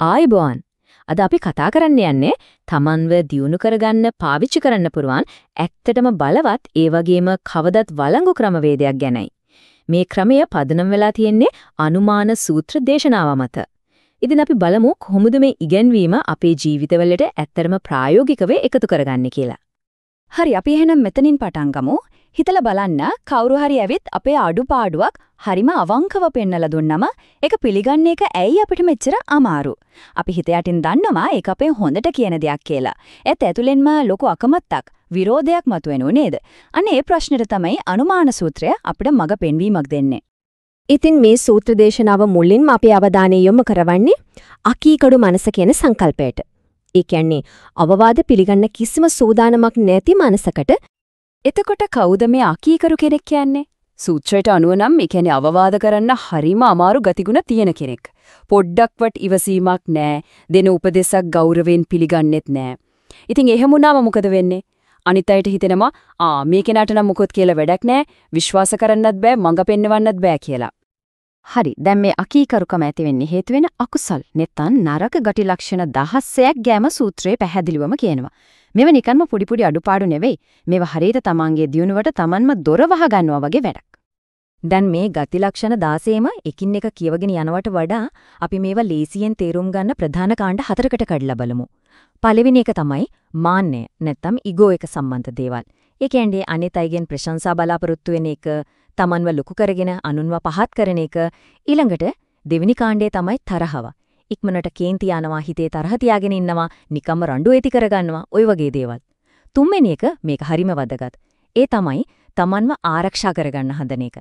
ආයිබෝන් අද අපි කතා කරන්න යන්නේ තමන්ව දියුණු කරගන්න පාවිච්චි කරන්න පුරුවන් ඇත්තටම බලවත් ඒ වගේම කවදත් වළංගු ක්‍රමවේදයක් ගැනයි. මේ ක්‍රමය පදනම් වෙලා තියෙන්නේ අනුමාන සූත්‍ර දේශනාව මත. ඉතින් අපි බලමු කොහොමද මේ ඉගැන්වීම අපේ ජීවිතවලට ඇත්තටම ප්‍රායෝගිකව එකතු කරගන්නේ කියලා. හරි අපි එහෙනම් මෙතනින් පටන් ගමු. හිතලා බලන්න කවුරු හරි ඇවිත් අපේ අඩුපාඩුවක් හරිම අවංකව පෙන්නලා දුන්නම ඒක පිළිගන්න එක ඇයි අපිට මෙච්චර අමාරු? අපි හිත යටින් දන්නවා ඒක අපේ හොඳට කියන දෙයක් කියලා. ඒත් ඇතුළෙන්ම ලොකු අකමැත්තක්, විරෝධයක් මතුවෙනු නේද? අන්න ඒ ප්‍රශ්නෙට තමයි අනුමාන සූත්‍රය අපිට මඟ පෙන්වීමක් දෙන්නේ. ඉතින් මේ සූත්‍ර දේශනාව මුලින්ම අපේ අවධානය යොමු කරවන්නේ අකීකඩු මනස කියන සංකල්පයට. ඒ කියන්නේ අවවාද පිළිගන්න කිසිම සූදානමක් නැති මනසකට එතකොට කවුද මේ අකීකරු කෙනෙක් කියන්නේ? සූත්‍රයට අනුව නම් මේ කියන්නේ අවවාද කරන්න හරිම අමාරු ගතිගුණ තියෙන කෙනෙක්. පොඩ්ඩක්වත් ඉවසීමක් නැහැ. දෙන උපදේශක් ගෞරවයෙන් පිළිගන්නෙත් නැහැ. ඉතින් එහෙම වුණාම මොකද වෙන්නේ? අනිත් අයට හිතෙනවා ආ මේ කෙනාට නම් මොකොත් කියලා වැඩක් නැහැ. විශ්වාස කරන්නත් බෑ, මඟ පෙන්වන්නත් බෑ කියලා. හරි. දැන් මේ අකීකරුකම ඇති වෙන්නේ හේතු වෙන අකුසල්. නැත්තම් නරක ගති ලක්ෂණ දහස්සයක් ගෑම සූත්‍රයේ පැහැදිලිවම කියනවා. මේව නිකන්ම පුඩි පුඩි අඩුපාඩු නෙවෙයි. මේව හරියට තමන්ගේ දියුණුවට තමන්ම දොර වහ ගන්නවා වගේ වැඩක්. දැන් මේ ගති ලක්ෂණ 16ම එකින් එක කියවගෙන යනවට වඩා අපි මේවා ලේසියෙන් තේරුම් ගන්න ප්‍රධාන කාණ්ඩ හතරකට කඩලා බලමු. පළවෙනි එක තමයි මාන්නය නැත්නම් ඊගෝ එක සම්බන්ධ දේවල්. ඒ කියන්නේ අනිත් අයගෙන් ප්‍රශංසා බලාපොරොත්තු වෙන එක, තමන්ව ලොකු කරගෙන අනුන්ව පහත් කරන එක. ඊළඟට දෙවෙනි කාණ්ඩේ තමයි තරහව. ඉක්මනට කේන්ති යනවා හිතේ තරහ තියාගෙන ඉන්නවා නිකම්ම රණ්ඩු ඇති කරගන්නවා ওই වගේ දේවල්. තුන්වෙනි එක මේක හරිම වැදගත්. ඒ තමයි Tamanව ආරක්ෂා කරගන්න හදන එක.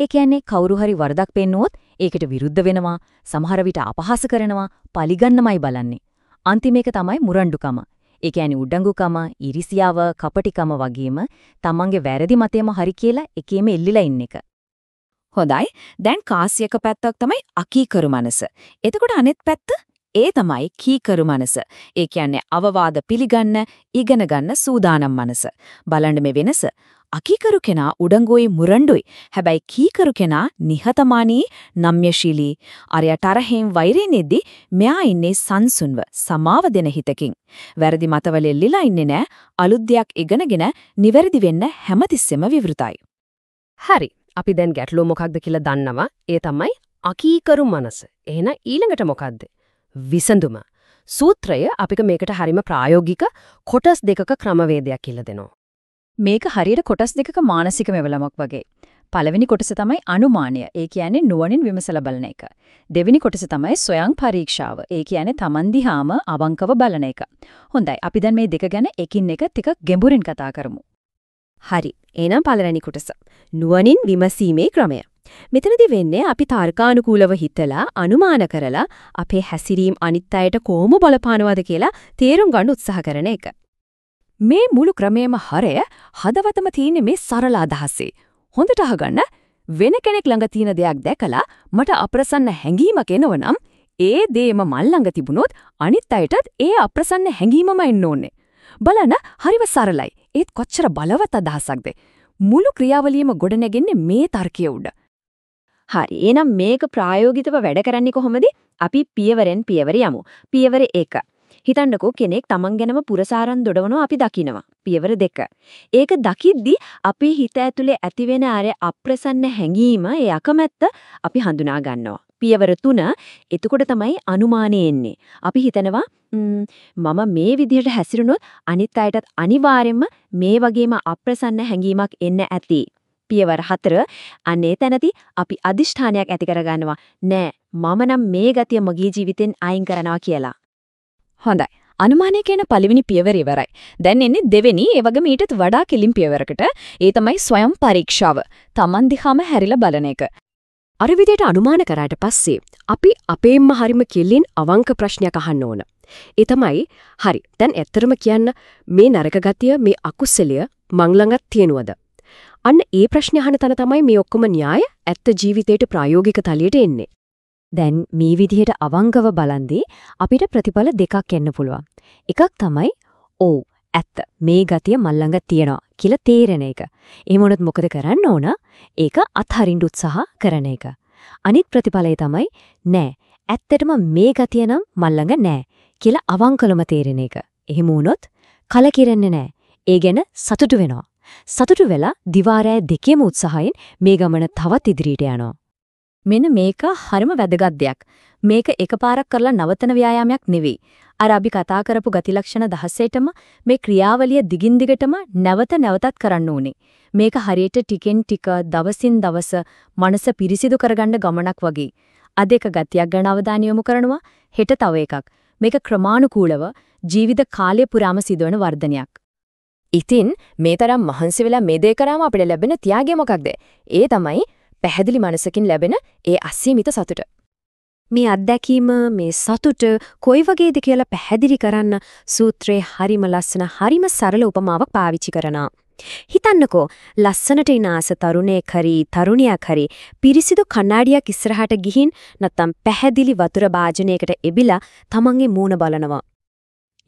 ඒ කියන්නේ කවුරු හරි වරදක් පෙන්නුවොත් ඒකට විරුද්ධ වෙනවා, සමහර විට අපහාස කරනවා, පලිගන්නමයි බලන්නේ. අන්තිම එක තමයි මුරණ්ඩුකම. ඒ කියන්නේ උඩඟුකම, ඉරිසියාව, කපටිකම වගේම තමන්ගේ වැරදි මතයම හරි කියලා එකේම එල්ලිලා ඉන්න එක. හොඳයි. දැන් කාසියක පැත්තක් තමයි අකීකරු මනස. එතකොට අනෙත් පැත්ත ඒ තමයි කීකරු මනස. ඒ කියන්නේ අවවාද පිළිගන්න, ඉගෙන ගන්න සූදානම් මනස. බලන්න මේ වෙනස. අකීකරු කෙනා උඩඟුයි මුරණ්ඩුයි. හැබැයි කීකරු කෙනා නිහතමානී, නම්‍යශීලී. අරයා තරහෙන් වෛරෙන්නේදී මෙයා ඉන්නේ සංසුන්ව, සමාව දෙන හිතකින්. වැරදි මතවල එල්ලිලා ඉන්නේ නැහැ. අලුත් දෙයක් ඉගෙනගෙන නිවැරදි වෙන්න හැමතිස්සෙම විවෘතයි. හරි. අපි දැන් ගැටලුව මොකක්ද කියලා දන්නවා. ඒ තමයි අකීකරු මනස. එහෙනම් ඊළඟට මොකද්ද? විසඳුම. සූත්‍රය අපිට මේකට හරිම ප්‍රායෝගික කොටස් දෙකක ක්‍රමවේදයක් කියලා දෙනවා. මේක හරියට කොටස් දෙකක මානසික මෙවලමක් වගේ. පළවෙනි කොටස තමයි අනුමානය. ඒ කියන්නේ නුවණින් විමසලා බලන එක. දෙවෙනි කොටස තමයි සොයං පරීක්ෂාව. ඒ කියන්නේ Taman දිහාම අවංකව බලන එක. හොඳයි. අපි දැන් මේ දෙක ගැන එකින් එක ටික ගැඹුරින් කතා කරමු. හරි. එහෙනම් පළවෙනි කොටස. නුවණින් විමසීමේ ක්‍රමය. මෙතනදි වෙන්නේ අපි තර්කානුකූලව හිතලා අනුමාන කරලා අපේ හැසිරීම් අනිත් අයට කොහොම බලපානවද කියලා තේරුම් ගන්න උත්සාහ කරන එක. මේ මුළු ක්‍රමයේම හරය හදවතම තියෙන මේ සරල අදහසේ. හොඳට අහගන්න වෙන කෙනෙක් ළඟ තියෙන දෙයක් දැකලා මට අප්‍රසන්න හැඟීමක් එනවනම් ඒ දේම මල් ළඟ තිබුණොත් අනිත් අයටත් ඒ අප්‍රසන්න හැඟීමම එන්න ඕනේ. බලන්න හරිව සරලයි. ඒත් කොච්චර බලවත් අදහසක්ද? මුළු ක්‍රියාවලියම ගොඩනැගෙන්නේ මේ තර්කය උඩ. හරි. එහෙනම් මේක ප්‍රායෝගිකව වැඩ කරන්නේ කොහොමද? අපි පියවරෙන් පියවර යමු. පියවර 1. හිතන්නකෝ කෙනෙක් Taman ගැනම පුරසාරන් දොඩවනවා අපි දකිනවා. පියවර 2. ඒක දකිද්දි අපි හිත ඇතුලේ ඇතිවෙන අර අප්‍රසන්න හැඟීම ඒ අකමැත්ත අපි හඳුනා ගන්නවා. පියවර 3 එතකොට තමයි අනුමානෙ එන්නේ. අපි හිතනවා මම මේ විදිහට හැසිරුණොත් අනිත් අයටත් අනිවාර්යයෙන්ම මේ වගේම අප්‍රසන්න හැඟීමක් එන්න ඇති. පියවර 4 අනේ තැනදී අපි අදිෂ්ඨානයක් ඇති කරගන්නවා නෑ මම නම් මේ ගතිය මගේ ජීවිතෙන් අයින් කරනවා කියලා. හොඳයි. අනුමානය කියන පළවෙනි පියවර ඉවරයි. දැන් එන්නේ දෙවෙනි ඒ වගේම ඊටත් වඩා කෙලින් පියවරකට. ඒ තමයි ස්වයං පරීක්ෂාව. Taman දිහාම හැරිලා බලන එක. අර විදිහට අනුමාන කරාට පස්සේ අපි අපේම හරිම කෙලින් අවංක ප්‍රශ්නයක් අහන්න ඕන. ඒ තමයි හරි දැන් ඇත්තටම කියන්න මේ නරක ගතිය මේ අකුසලය මං ළඟත් තියෙනවද? අන්න ඒ ප්‍රශ්න අහන තැන තමයි මේ ඔක්කොම න්‍යාය ඇත්ත ජීවිතේට ප්‍රායෝගික තලියට එන්නේ. දැන් මේ විදිහට අවංකව බලන්දී අපිට ප්‍රතිඵල දෙකක් එන්න පුළුවන්. එකක් තමයි ඔව් ඇත්ත මේ ගතිය මල්ලඟ තියනවා කියලා තේරෙන එක. එහෙම වුණොත් මොකද කරන්න ඕන? ඒක අත්හරින්න උත්සාහ කරන එක. අනිත් ප්‍රතිඵලය තමයි නෑ ඇත්තටම මේ ගතිය නම් මල්ලඟ නෑ කියලා අවංකලම තේරෙන එක. එහෙම වුණොත් කලකිරෙන්නේ නෑ. ඒ ගැන සතුටු වෙනවා. සතුටු වෙලා දිවාරෑ දෙකේම උත්සාහයෙන් මේ ගමන තවත් ඉදිරියට යනවා. මෙන්න මේක හරිම වැදගත් දෙයක්. මේක එකපාරක් කරලා නවතන ව්‍යායාමයක් නෙවෙයි. අර අපි කතා කරපු ගති ලක්ෂණ 16ටම මේ ක්‍රියාවලිය දිගින් දිගටම නැවත නැවතත් කරන්න ඕනේ. මේක හරියට ටිකෙන් ටික දවසින් දවස මනස පිරිසිදු කරගන්න ගමනක් වගේ. අද එක ගතියක් ගැන අවධානය යොමු කරනවා හෙට තව එකක්. මේක ක්‍රමානුකූලව ජීවිත කාලය පුරාම සිදුවන වර්ධනයක්. ඉතින් මේ තරම් මහන්සි වෙලා මේ දේ කරාම අපිට ලැබෙන ත්‍යාගය මොකක්ද? ඒ තමයි පැහැදිලි මනසකින් ලැබෙන ඒ අසීමිත සතුට. මේ අත්දැකීම මේ සතුට කොයි වගේද කියලා පැහැදිලි කරන්න සූත්‍රයේ හරිම ලස්සන හරිම සරල උපමාවක් පාවිච්චි කරනවා. හිතන්නකෝ ලස්සනට ඉනාස තරුණයෙක් හරි තරුණියක් හරි පිරිසිදු කණ්ණාඩියක් ඉස්සරහට ගිහින් නැත්තම් පැහැදිලි වතුර භාජනයකට එබිලා තමන්ගේ මූණ බලනවා.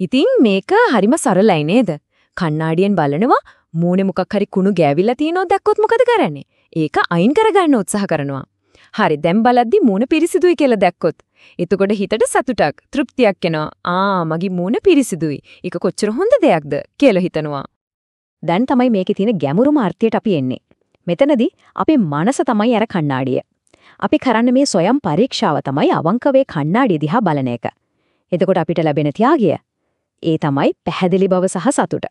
ඉතින් මේක හරිම සරලයි නේද? කණ්ණාඩියෙන් බලනවා මූණේ මොකක් හරි කුණු ගෑවිලා තියෙනවද දැක්කොත් මොකද කරන්නේ? ඒක අයින් කරගන්න උත්සාහ කරනවා. හරි දැන් බලද්දි මූණ පිරිසිදුයි කියලා දැක්කොත්. එතකොට හිතට සතුටක්, තෘප්තියක් එනවා. ආ මගේ මූණ පිරිසිදුයි. ඒක කොච්චර හොඳ දෙයක්ද කියලා හිතනවා. දැන් තමයි මේකේ තියෙන ගැඹුරුම අර්ථයට අපි එන්නේ. මෙතනදී අපේ මනස තමයි අර කණ්ණාඩිය. අපි කරන්න මේ සොයම් පරීක්ෂාව තමයි අවංකවේ කණ්ණාඩිය දිහා බලන එක. එතකොට අපිට ලැබෙන ත්‍යාගය ඒ තමයි පැහැදිලි බව සහ සතුට.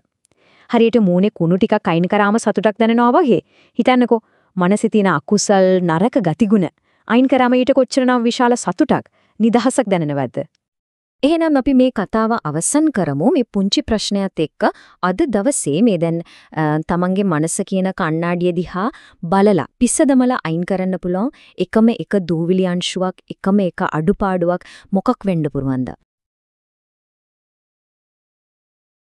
හරියට මූණේ කුණු ටිකක් අයින් කරාම සතුටක් දැනෙනවා වගේ. හිතන්නකෝ මනසේ තියෙන අකුසල් නරක ගතිගුණ. අයින් කරාම ඊට කොච්චරනම් විශාල සතුටක් නිදහසක් දැනෙනවද? එහෙනම් අපි මේ කතාව අවසන් කරමු. මේ පුංචි ප්‍රශ්නයත් එක්ක අද දවසේ මේ දැන් තමන්ගේ මනස කියන කණ්ණාඩිය දිහා බලලා පිස්සදමලා අයින් කරන්න පුළුවන්. එකම එක දූවිලි අංශුවක් එකම එක අඩුපාඩුවක් මොකක් වෙන්න පුරවන්ද